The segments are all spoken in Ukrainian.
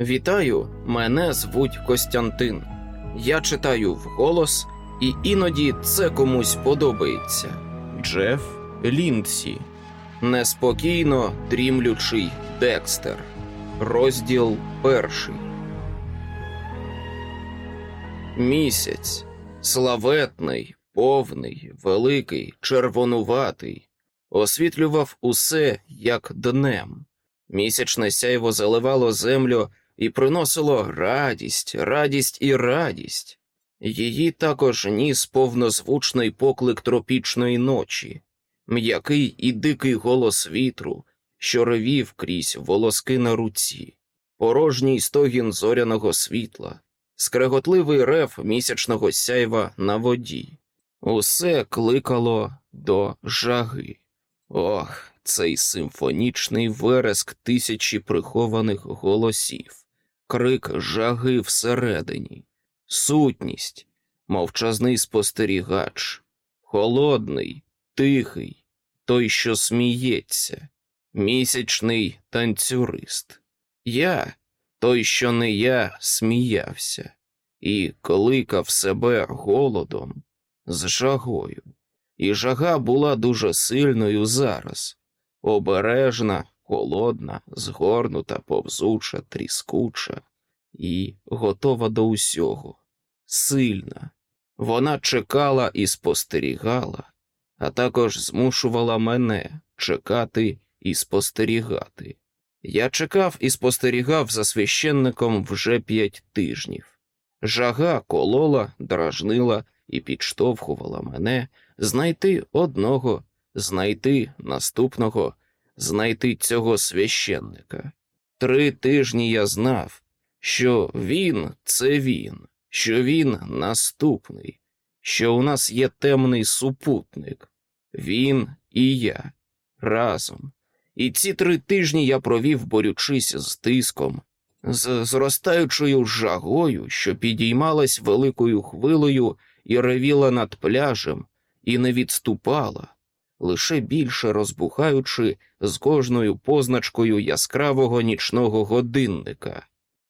Вітаю, мене звуть Костянтин. Я читаю вголос, і іноді це комусь подобається. Джеф Ліндсі. Неспокійно дрімлючий Декстер. Розділ перший. Місяць. Славетний, повний, великий, червонуватий. Освітлював усе як днем. Місячне сяйво заливало землю і приносило радість, радість і радість. Її також ніс повнозвучний поклик тропічної ночі, м'який і дикий голос вітру, що ревів крізь волоски на руці, порожній стогін зоряного світла, скреготливий рев місячного сяйва на воді. Усе кликало до жаги. Ох, цей симфонічний вереск тисячі прихованих голосів, крик жаги всередині, сутність, мовчазний спостерігач, холодний, тихий, той, що сміється, місячний танцюрист. Я, той, що не я, сміявся, і кликав себе голодом з жагою. І жага була дуже сильною зараз, обережна, холодна, згорнута, повзуча, тріскуча і готова до усього, сильна. Вона чекала і спостерігала, а також змушувала мене чекати і спостерігати. Я чекав і спостерігав за священником вже п'ять тижнів. Жага колола, дражнила і підштовхувала мене знайти одного, знайти наступного, знайти цього священника. Три тижні я знав, що він це він, що він наступний, що у нас є темний супутник, він і я разом. І ці три тижні я провів, борючись з тиском, з зростаючою жагою, що підіймалась великою хвилею і ревіла над пляжем, і не відступала, лише більше розбухаючи з кожною позначкою яскравого нічного годинника.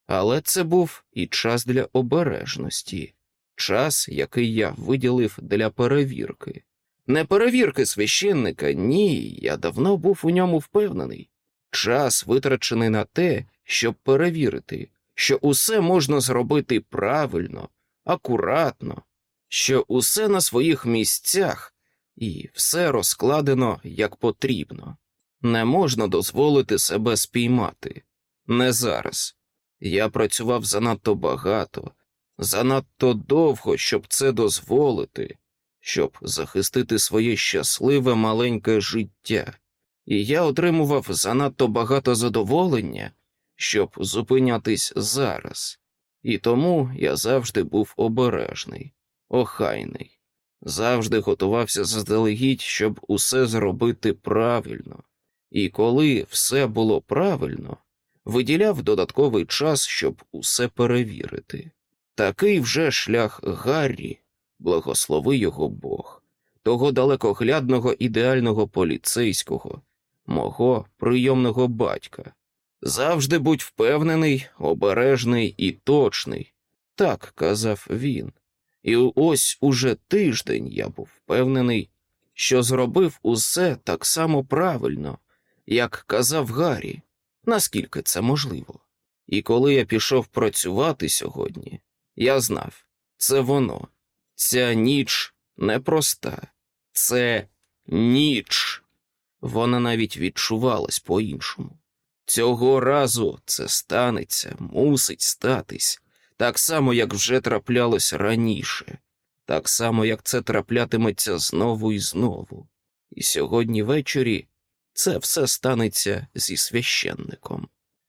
Але це був і час для обережності, час, який я виділив для перевірки. Не перевірки священника, ні, я давно був у ньому впевнений. Час витрачений на те, щоб перевірити, що усе можна зробити правильно, акуратно, що усе на своїх місцях і все розкладено як потрібно. Не можна дозволити себе спіймати. Не зараз. Я працював занадто багато, занадто довго, щоб це дозволити, щоб захистити своє щасливе маленьке життя, і я отримував занадто багато задоволення, щоб зупинятись зараз, і тому я завжди був обережний охайний, завжди готувався заздалегідь, щоб усе зробити правильно, і коли все було правильно, виділяв додатковий час, щоб усе перевірити. Такий вже шлях Гаррі, благослови його Бог, того далекоглядного ідеального поліцейського, мого прийомного батька. Завжди будь впевнений, обережний і точний, так казав він. І ось уже тиждень я був впевнений, що зробив усе так само правильно, як казав Гаррі, наскільки це можливо. І коли я пішов працювати сьогодні, я знав, це воно, ця ніч непроста, це ніч. Вона навіть відчувалась по-іншому. Цього разу це станеться, мусить статись так само, як вже траплялось раніше, так само, як це траплятиметься знову і знову. І сьогодні ввечері це все станеться зі священником.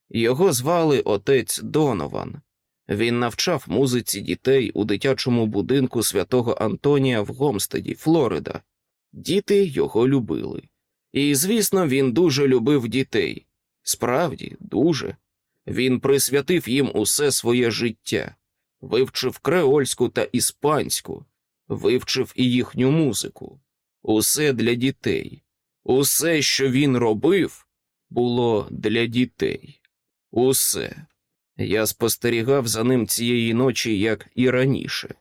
Його звали отець Донован. Він навчав музиці дітей у дитячому будинку святого Антонія в Гомстеді, Флорида. Діти його любили. І, звісно, він дуже любив дітей. Справді, дуже. Він присвятив їм усе своє життя, вивчив креольську та іспанську, вивчив і їхню музику, усе для дітей, усе, що він робив, було для дітей. Усе. Я спостерігав за ним цієї ночі, як і раніше.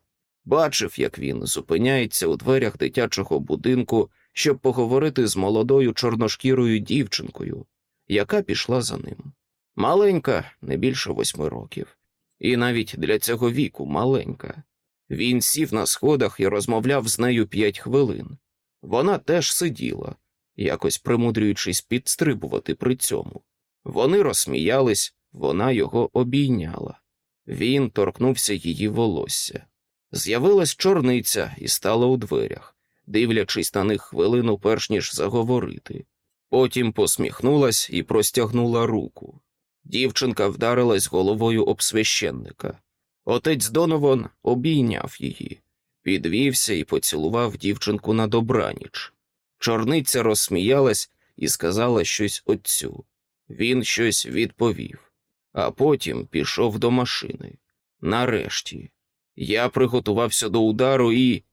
Бачив, як він зупиняється у дверях дитячого будинку, щоб поговорити з молодою чорношкірою дівчинкою, яка пішла за ним. Маленька, не більше восьми років, і навіть для цього віку маленька. Він сів на сходах і розмовляв з нею п'ять хвилин. Вона теж сиділа, якось примудрюючись підстрибувати при цьому. Вони розсміялись, вона його обійняла. Він торкнувся її волосся. З'явилась чорниця і стала у дверях, дивлячись на них хвилину, перш ніж заговорити. Потім посміхнулась і простягнула руку. Дівчинка вдарилась головою об священника. Отець Донован обійняв її, підвівся і поцілував дівчинку на добраніч. Чорниця розсміялась і сказала щось отцю. Він щось відповів, а потім пішов до машини. Нарешті, я приготувався до удару і.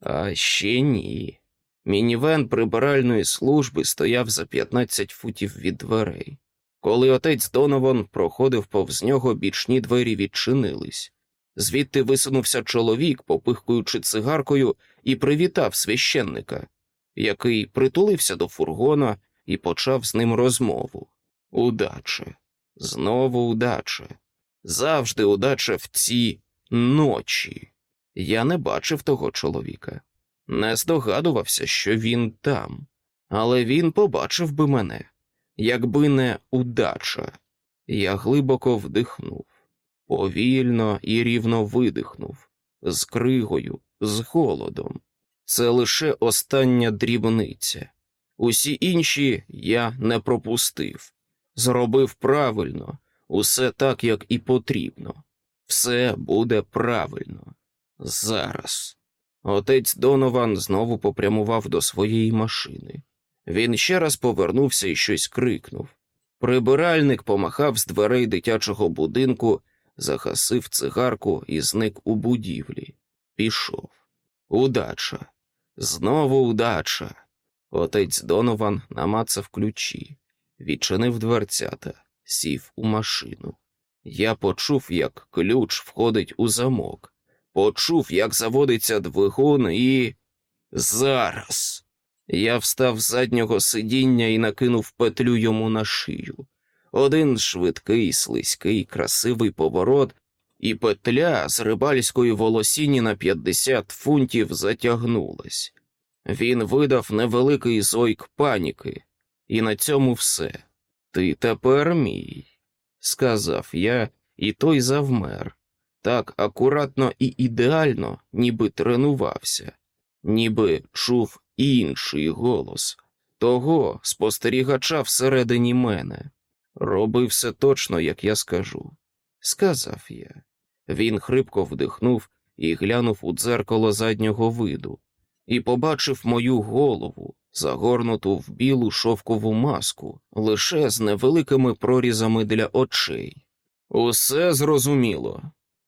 А ще ні. Мінівен прибиральної служби стояв за 15 футів від дверей. Коли отець Донован проходив повз нього, бічні двері відчинились. Звідти висунувся чоловік, попихкуючи цигаркою, і привітав священника, який притулився до фургона і почав з ним розмову. Удача, знову удача, завжди удача в ці ночі. Я не бачив того чоловіка, не здогадувався, що він там, але він побачив би мене, якби не удача. Я глибоко вдихнув, повільно і рівно видихнув, з кригою, з голодом. Це лише остання дрібниця. Усі інші я не пропустив, зробив правильно, усе так, як і потрібно. Все буде правильно. Зараз. Отець Донован знову попрямував до своєї машини. Він ще раз повернувся і щось крикнув. Прибиральник помахав з дверей дитячого будинку, загасив цигарку і зник у будівлі. Пішов. Удача. Знову удача. Отець Донован намацав ключі, відчинив дверцята, сів у машину. Я почув, як ключ входить у замок, почув, як заводиться двигун, і. Зараз. Я встав з заднього сидіння і накинув петлю йому на шию. Один швидкий, слизький, красивий поворот, і петля з рибальської волосіні на 50 фунтів затягнулась. Він видав невеликий зойк паніки, і на цьому все. Ти тепер мій, сказав я, і той завмер, так акуратно і ідеально, ніби тренувався, ніби чув інший голос того спостерігача всередині мене. Роби все точно, як я скажу. Сказав я. Він хрипко вдихнув і глянув у дзеркало заднього виду, і побачив мою голову, загорнуту в білу шовкову маску, лише з невеликими прорізами для очей. Усе зрозуміло,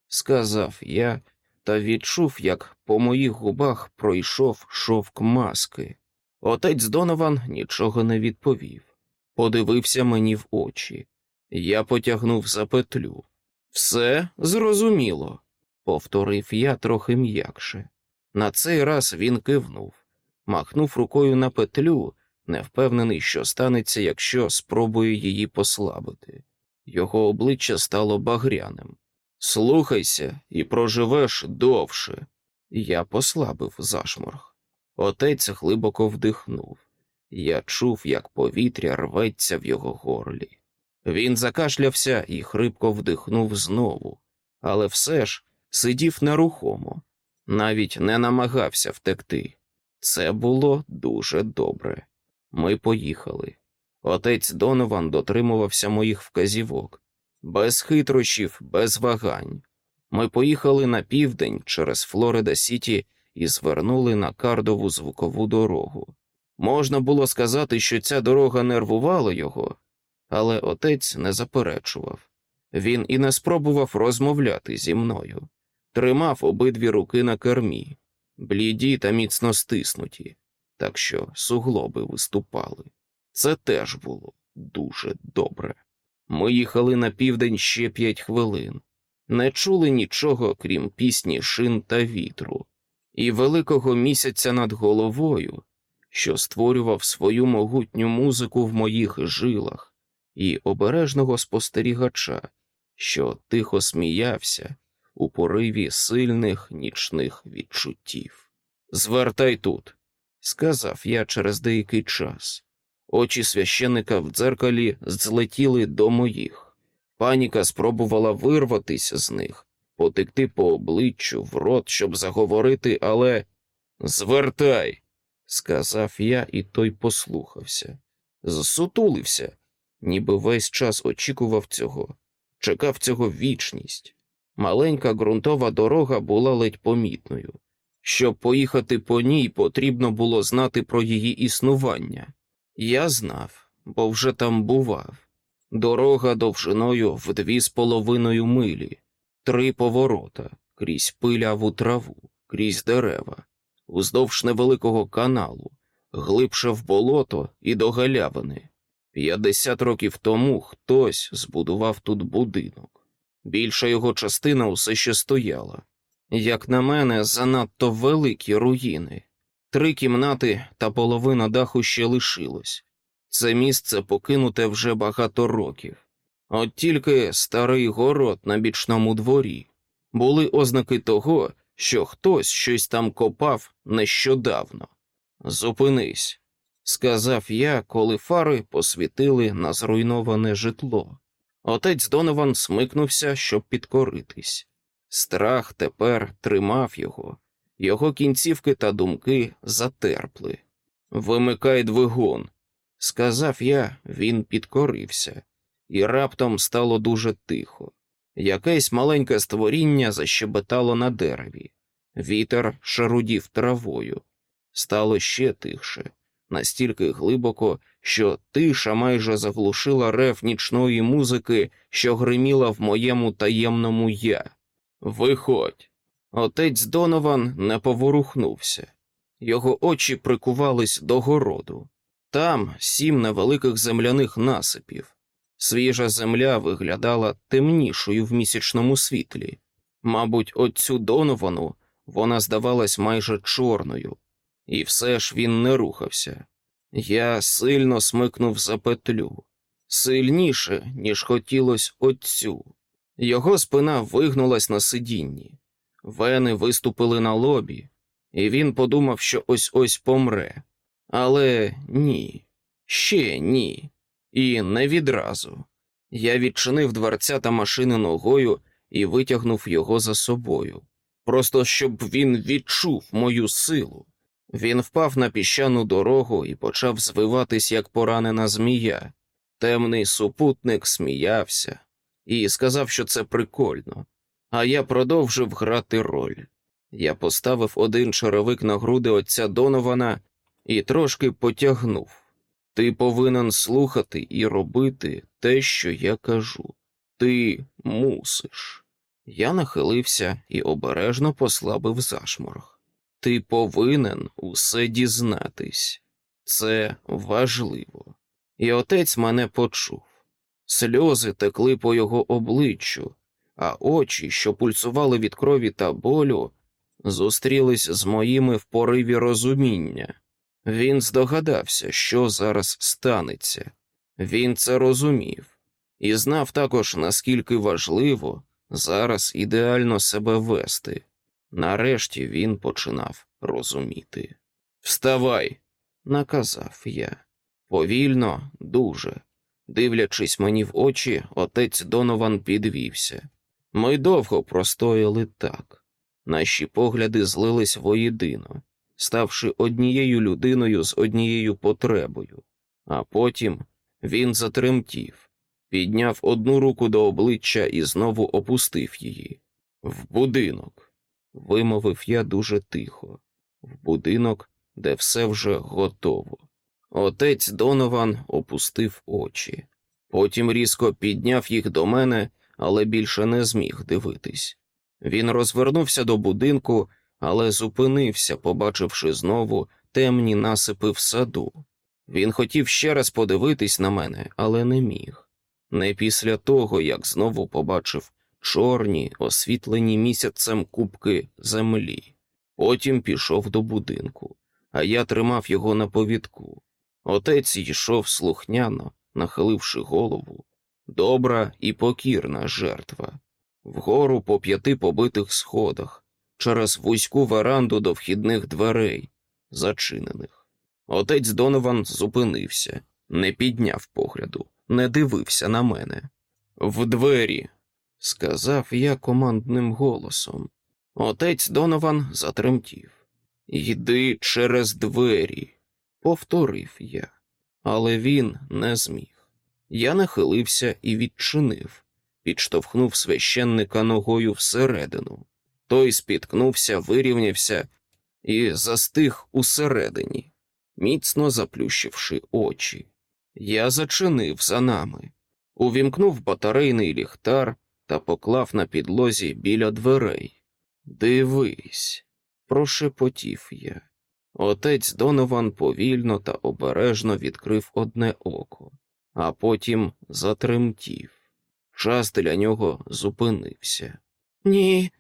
сказав я та відчув, як по моїх губах пройшов шовк маски. Отець Донован нічого не відповів, подивився мені в очі. Я потягнув за петлю. Все зрозуміло, повторив я трохи м'якше. На цей раз він кивнув, махнув рукою на петлю, не впевнений, що станеться, якщо спробує її послабити. Його обличчя стало багряним. Слухайся і проживеш довше. Я послабив зашморг. Отець глибоко вдихнув. Я чув, як повітря рветься в його горлі. Він закашлявся і хрипко вдихнув знову, але все ж сидів нерухомо, навіть не намагався втекти. Це було дуже добре. Ми поїхали. Отець Донован дотримувався моїх вказівок, без хитрощів, без вагань. Ми поїхали на південь через Флорида Сіті і звернули на кардову звукову дорогу. Можна було сказати, що ця дорога нервувала його, але отець не заперечував. Він і не спробував розмовляти зі мною, тримав обидві руки на кермі, бліді та міцно стиснуті, так що суглоби виступали. Це теж було дуже добре. Ми їхали на південь ще п'ять хвилин, не чули нічого, крім пісні шин та вітру, і великого місяця над головою, що створював свою могутню музику в моїх жилах, і обережного спостерігача, що тихо сміявся у пориві сильних нічних відчуттів. Звертай тут, сказав я через деякий час. Очі священика в дзеркалі злетіли до моїх. Паніка спробувала вирватися з них, потекти по обличчю в рот, щоб заговорити, але звертай, сказав я, і той послухався. Зсутулився, ніби весь час очікував цього, чекав цього вічність. Маленька ґрунтова дорога була ледь помітною. Щоб поїхати по ній, потрібно було знати про її існування. Я знав, бо вже там бував. Дорога довжиною в дві з половиною милі, три поворота крізь пиляву траву, крізь дерева, уздовж невеликого каналу, глибше в болото і до галявини. П'ятдесят років тому хтось збудував тут будинок. Більша його частина усе ще стояла. Як на мене, занадто великі руїни. Три кімнати та половина даху ще лишилось. Це місце покинуте вже багато років. От тільки старий город на бічному дворі були ознаки того, що хтось щось там копав нещодавно. Зупинись, сказав я, коли фари посвітили на зруйноване житло. Отець Донован смикнувся, щоб підкоритись. Страх тепер тримав його, його кінцівки та думки затерпли. Вимикай двигун, сказав я, він підкорився, і раптом стало дуже тихо. Якесь маленьке створіння защебетало на дереві. Вітер шарудів травою. Стало ще тихше, настільки глибоко, що тиша майже заглушила рев нічної музики, що гриміла в моєму таємному я. Виходь. Отець Донован не поворухнувся. Його очі прикувались до городу. Там сім невеликих земляних насипів. Свіжа земля виглядала темнішою в місячному світлі. Мабуть, отцю Доновану вона здавалась майже чорною, і все ж він не рухався. Я сильно смикнув за петлю, сильніше, ніж хотілось отцю. Його спина вигнулась на сидінні, вени виступили на лобі, і він подумав, що ось ось помре. Але ні, ще ні, і не відразу. Я відчинив дверця та машини ногою і витягнув його за собою, просто щоб він відчув мою силу. Він впав на піщану дорогу і почав звиватись, як поранена змія. Темний супутник сміявся і сказав, що це прикольно, а я продовжив грати роль. Я поставив один черевик на груди отця Донована і трошки потягнув. Ти повинен слухати і робити те, що я кажу. Ти мусиш. Я нахилився і обережно послабив зашморг. Ти повинен усе дізнатись. Це важливо. І отець мене почув. Сльози текли по його обличчю, а очі, що пульсували від крові та болю, зустрілись з моїми в пориві розуміння. Він здогадався, що зараз станеться. Він це розумів і знав також, наскільки важливо зараз ідеально себе вести. Нарешті він починав розуміти. Вставай, наказав я. Повільно, дуже. Дивлячись мені в очі, отець Донован підвівся. Ми довго простояли так. Наші погляди злились воєдино, ставши однією людиною з однією потребою, а потім він затремтів, підняв одну руку до обличчя і знову опустив її. В будинок, вимовив я дуже тихо, в будинок, де все вже готово. Отець Донован опустив очі, потім різко підняв їх до мене, але більше не зміг дивитись. Він розвернувся до будинку, але зупинився, побачивши знову темні насипи в саду. Він хотів ще раз подивитись на мене, але не міг. Не після того, як знову побачив чорні, освітлені місяцем кубки землі. Потім пішов до будинку, а я тримав його на повідку. Отець йшов слухняно, нахиливши голову. Добра і покірна жертва. Вгору по п'яти побитих сходах, через вузьку веранду до вхідних дверей, зачинених. Отець Донован зупинився, не підняв погляду, не дивився на мене. В двері, сказав я командним голосом. Отець Донован затремтів. Йди через двері, повторив я, але він не зміг. Я нахилився і відчинив, підштовхнув священника ногою всередину. Той спіткнувся, вирівнявся і застиг усередині, міцно заплющивши очі. Я зачинив за нами, увімкнув батарейний ліхтар та поклав на підлозі біля дверей. Дивись, прошепотів я. Отець Донован повільно та обережно відкрив одне око, а потім затремтів. Час для нього зупинився. Ні,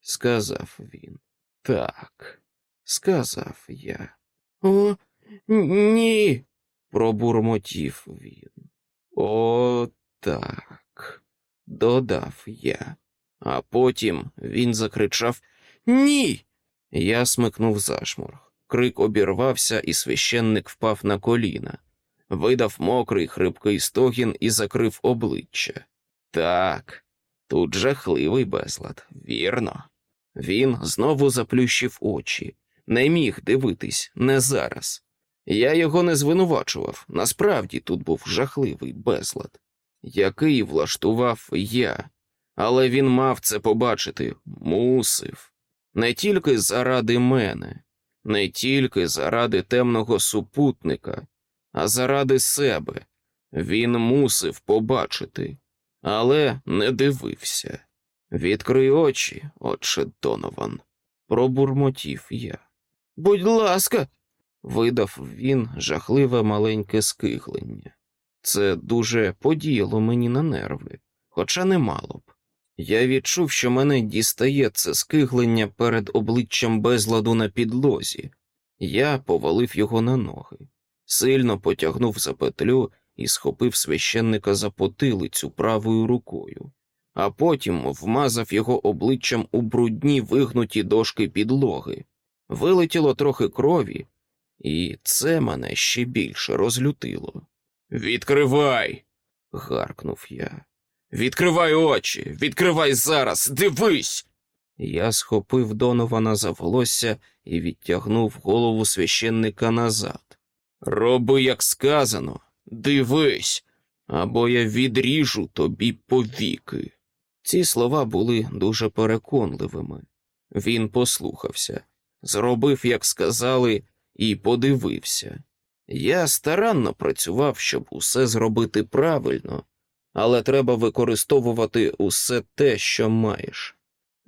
сказав він. Так, сказав я. О, ні, пробурмотів він. О, так, додав я. А потім він закричав Ні. Я смикнув зашморг. Крик обірвався, і священник впав на коліна, видав мокрий хрипкий стогін і закрив обличчя. Так, тут жахливий безлад, вірно. Він знову заплющив очі, не міг дивитись, не зараз. Я його не звинувачував. Насправді тут був жахливий безлад, який влаштував я, але він мав це побачити, мусив. Не тільки заради мене, не тільки заради темного супутника, а заради себе. Він мусив побачити, але не дивився. Відкрий очі, отче Донован, пробурмотів я. Будь ласка, видав він жахливе маленьке скиглення. Це дуже подіяло мені на нерви, хоча не мало б. Я відчув, що мене дістає це скиглення перед обличчям безладу на підлозі. Я повалив його на ноги, сильно потягнув за петлю і схопив священника за потилицю правою рукою, а потім вмазав його обличчям у брудні вигнуті дошки підлоги. Вилетіло трохи крові, і це мене ще більше розлютило. Відкривай. гаркнув я. Відкривай очі, відкривай зараз, дивись. Я схопив Донована за волосся і відтягнув голову священника назад. Роби, як сказано, дивись, або я відріжу тобі повіки. Ці слова були дуже переконливими. Він послухався, зробив, як сказали, і подивився. Я старанно працював, щоб усе зробити правильно, але треба використовувати усе те, що маєш.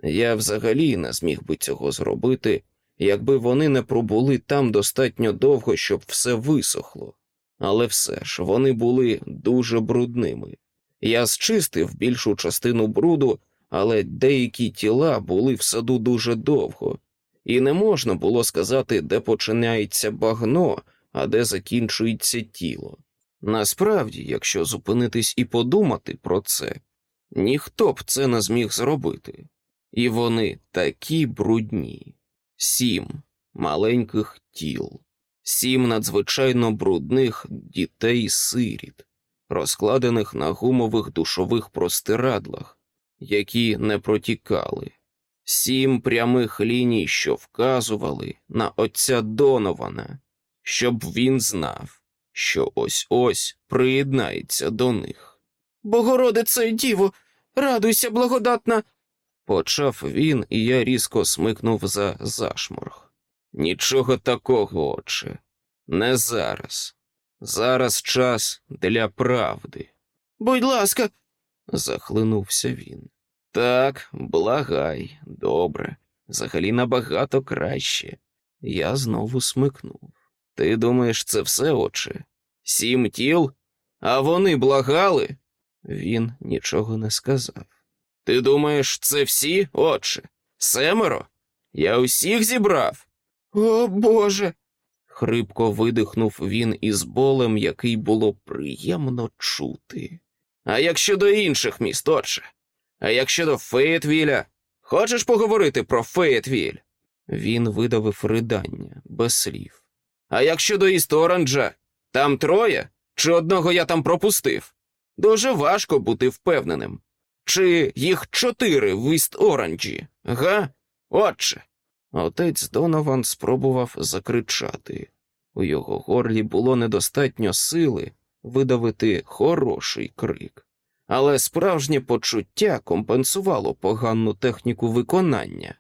Я взагалі не зміг би цього зробити, якби вони не пробули там достатньо довго, щоб все висохло. Але все ж вони були дуже брудними. Я зчистив більшу частину бруду, але деякі тіла були в саду дуже довго, і не можна було сказати, де починається багно, а де закінчується тіло. Насправді, якщо зупинитись і подумати про це, ніхто б це не зміг зробити. І вони такі брудні. Сім маленьких тіл, сім надзвичайно брудних дітей сиріт, розкладених на гумових душових простирадлах, які не протікали, сім прямих ліній, що вказували на отця Донована, щоб він знав, що ось ось приєднається до них. Богородице Діво, радуйся, благодатна. Почав він, і я різко смикнув за зашморг. Нічого такого, отче, не зараз. Зараз час для правди. Будь ласка, захлинувся він. Так, благай, добре, взагалі набагато краще. Я знову смикнув. Ти думаєш, це все, отче? Сім тіл? А вони благали? Він нічого не сказав. Ти думаєш, це всі, отче? Семеро? Я усіх зібрав. О Боже. хрипко видихнув він із болем, який було приємно чути. А як щодо інших міст, отче? А як щодо Феєтвіля? Хочеш поговорити про Феєтвіль? Він видавив ридання без слів. А як щодо Іст Оранджа? Там троє? Чи одного я там пропустив? Дуже важко бути впевненим. Чи їх чотири в Іст Оранджі, га? Отче. Отець Донован спробував закричати. У його горлі було недостатньо сили видавити хороший крик, але справжнє почуття компенсувало погану техніку виконання.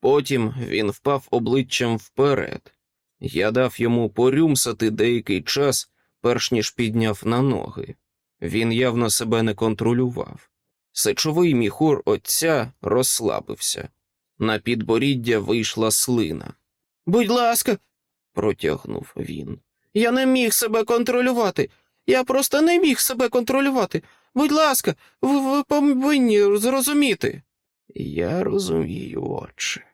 Потім він впав обличчям вперед. Я дав йому порюмсати деякий час, перш ніж підняв на ноги. Він явно себе не контролював. Сечовий міхур отця розслабився. На підборіддя вийшла слина. Будь ласка, протягнув він. Я не міг себе контролювати. Я просто не міг себе контролювати. Будь ласка, ви, ви повинні зрозуміти. Я розумію, отче,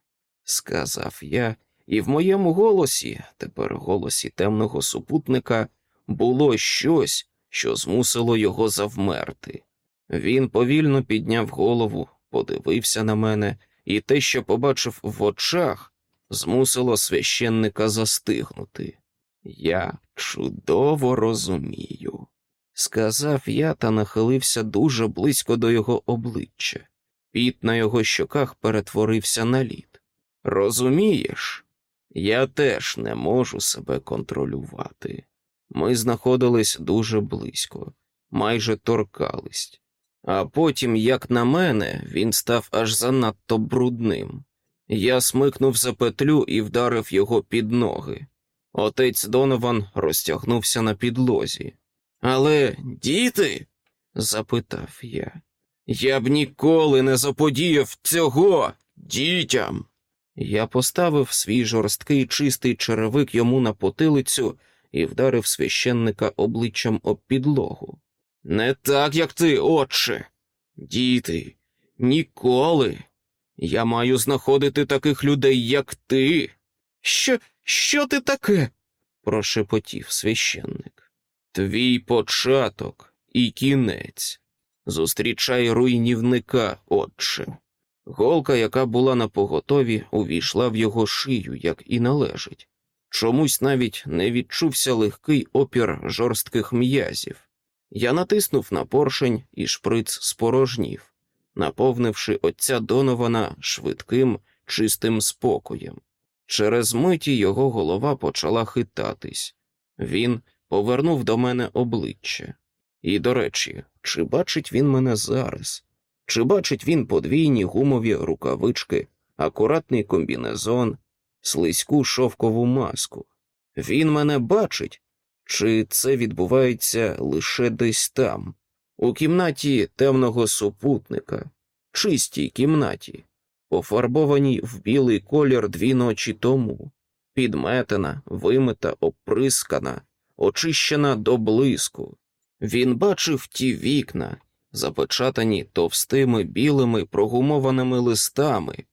сказав я, і в моєму голосі, тепер голосі темного супутника, було щось, що змусило його завмерти. Він повільно підняв голову, подивився на мене, і те, що побачив в очах, змусило священника застигнути. Я чудово розумію, сказав я та нахилився дуже близько до його обличчя. Піт на його щоках перетворився на лід. Розумієш, я теж не можу себе контролювати. Ми знаходились дуже близько, майже торкались. А потім, як на мене, він став аж занадто брудним. Я смикнув за петлю і вдарив його під ноги. Отець Донован розтягнувся на підлозі. Але, діти? запитав я. Я б ніколи не заподіяв цього дітям. Я поставив свій жорсткий чистий черевик йому на потилицю і вдарив священника обличчям об підлогу. Не так, як ти, отче. Діти, ніколи. Я маю знаходити таких людей, як ти. Що, що ти таке? прошепотів священник. Твій початок і кінець. Зустрічай руйнівника, отче. Голка, яка була на поготові, увійшла в його шию, як і належить. Чомусь навіть не відчувся легкий опір жорстких м'язів. Я натиснув на поршень і шприц спорожнів, наповнивши отця Донована швидким, чистим спокоєм. Через миті його голова почала хитатись. Він повернув до мене обличчя. І, до речі, чи бачить він мене зараз? Чи бачить він подвійні гумові рукавички, акуратний комбінезон, слизьку шовкову маску? Він мене бачить, чи це відбувається лише десь там, у кімнаті темного супутника, чистій кімнаті, пофарбованій в білий колір дві ночі тому, підметена, вимита, оприскана, очищена до блиску. Він бачив ті вікна, запечатані товстими білими прогумованими листами,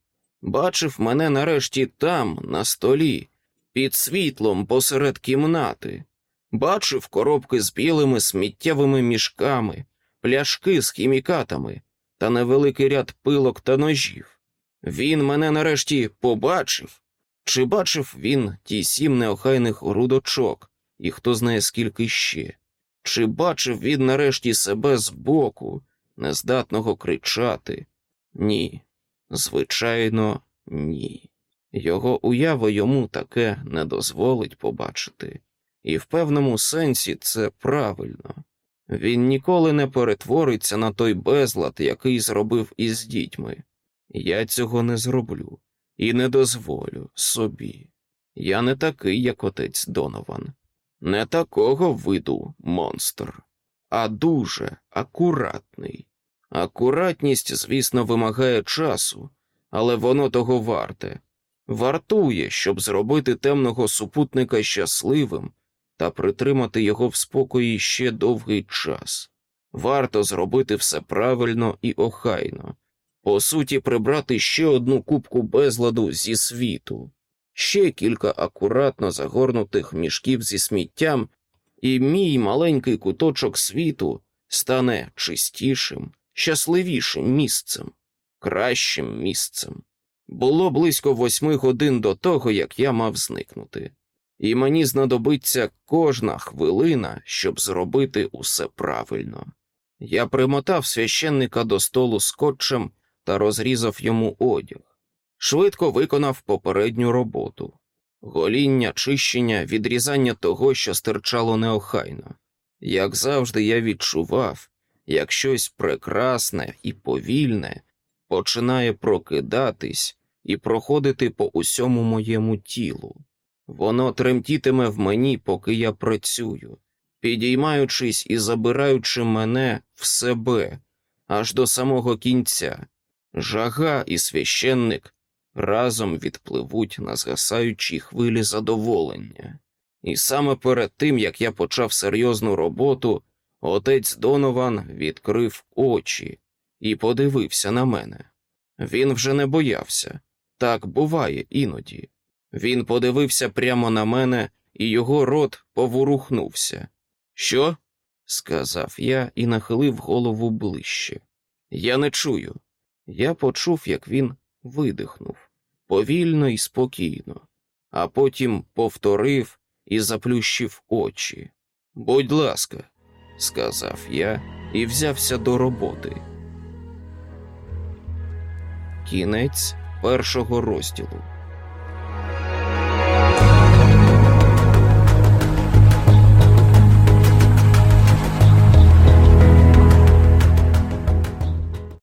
бачив мене нарешті там, на столі, під світлом посеред кімнати, бачив коробки з білими сміттєвими мішками, пляшки з хімікатами та невеликий ряд пилок та ножів. Він мене нарешті побачив. Чи бачив він ті сім неохайних рудочок, і хто знає скільки ще? Чи бачив він нарешті себе збоку, нездатного кричати? Ні, звичайно, ні. Його уява йому таке не дозволить побачити, і в певному сенсі це правильно. Він ніколи не перетвориться на той безлад, який зробив із дітьми. Я цього не зроблю і не дозволю собі. Я не такий, як отець Донован. Не такого виду монстр, а дуже акуратний. Акуратність, звісно, вимагає часу, але воно того варте. Вартує, щоб зробити темного супутника щасливим та притримати його в спокої ще довгий час. Варто зробити все правильно і охайно, по суті, прибрати ще одну кубку безладу зі світу, ще кілька акуратно загорнутих мішків зі сміттям, і мій маленький куточок світу стане чистішим, щасливішим місцем, кращим місцем. Було близько восьми годин до того, як я мав зникнути, і мені знадобиться кожна хвилина, щоб зробити усе правильно. Я примотав священника до столу скотчем та розрізав йому одяг, швидко виконав попередню роботу гоління, чищення, відрізання того, що стирчало неохайно. Як завжди, я відчував, як щось прекрасне і повільне починає прокидатись і проходити по усьому моєму тілу. Воно тремтітиме в мені, поки я працюю, підіймаючись і забираючи мене в себе аж до самого кінця. Жага і священник разом відпливуть на згасаючій хвилі задоволення. І саме перед тим, як я почав серйозну роботу, отець Донован відкрив очі і подивився на мене. Він вже не боявся, так буває іноді. Він подивився прямо на мене, і його рот поворухнувся. Що? сказав я і нахилив голову ближче. Я не чую. Я почув, як він видихнув повільно і спокійно, а потім повторив і заплющив очі. Будь ласка, сказав я і взявся до роботи. Кінець першого розділу.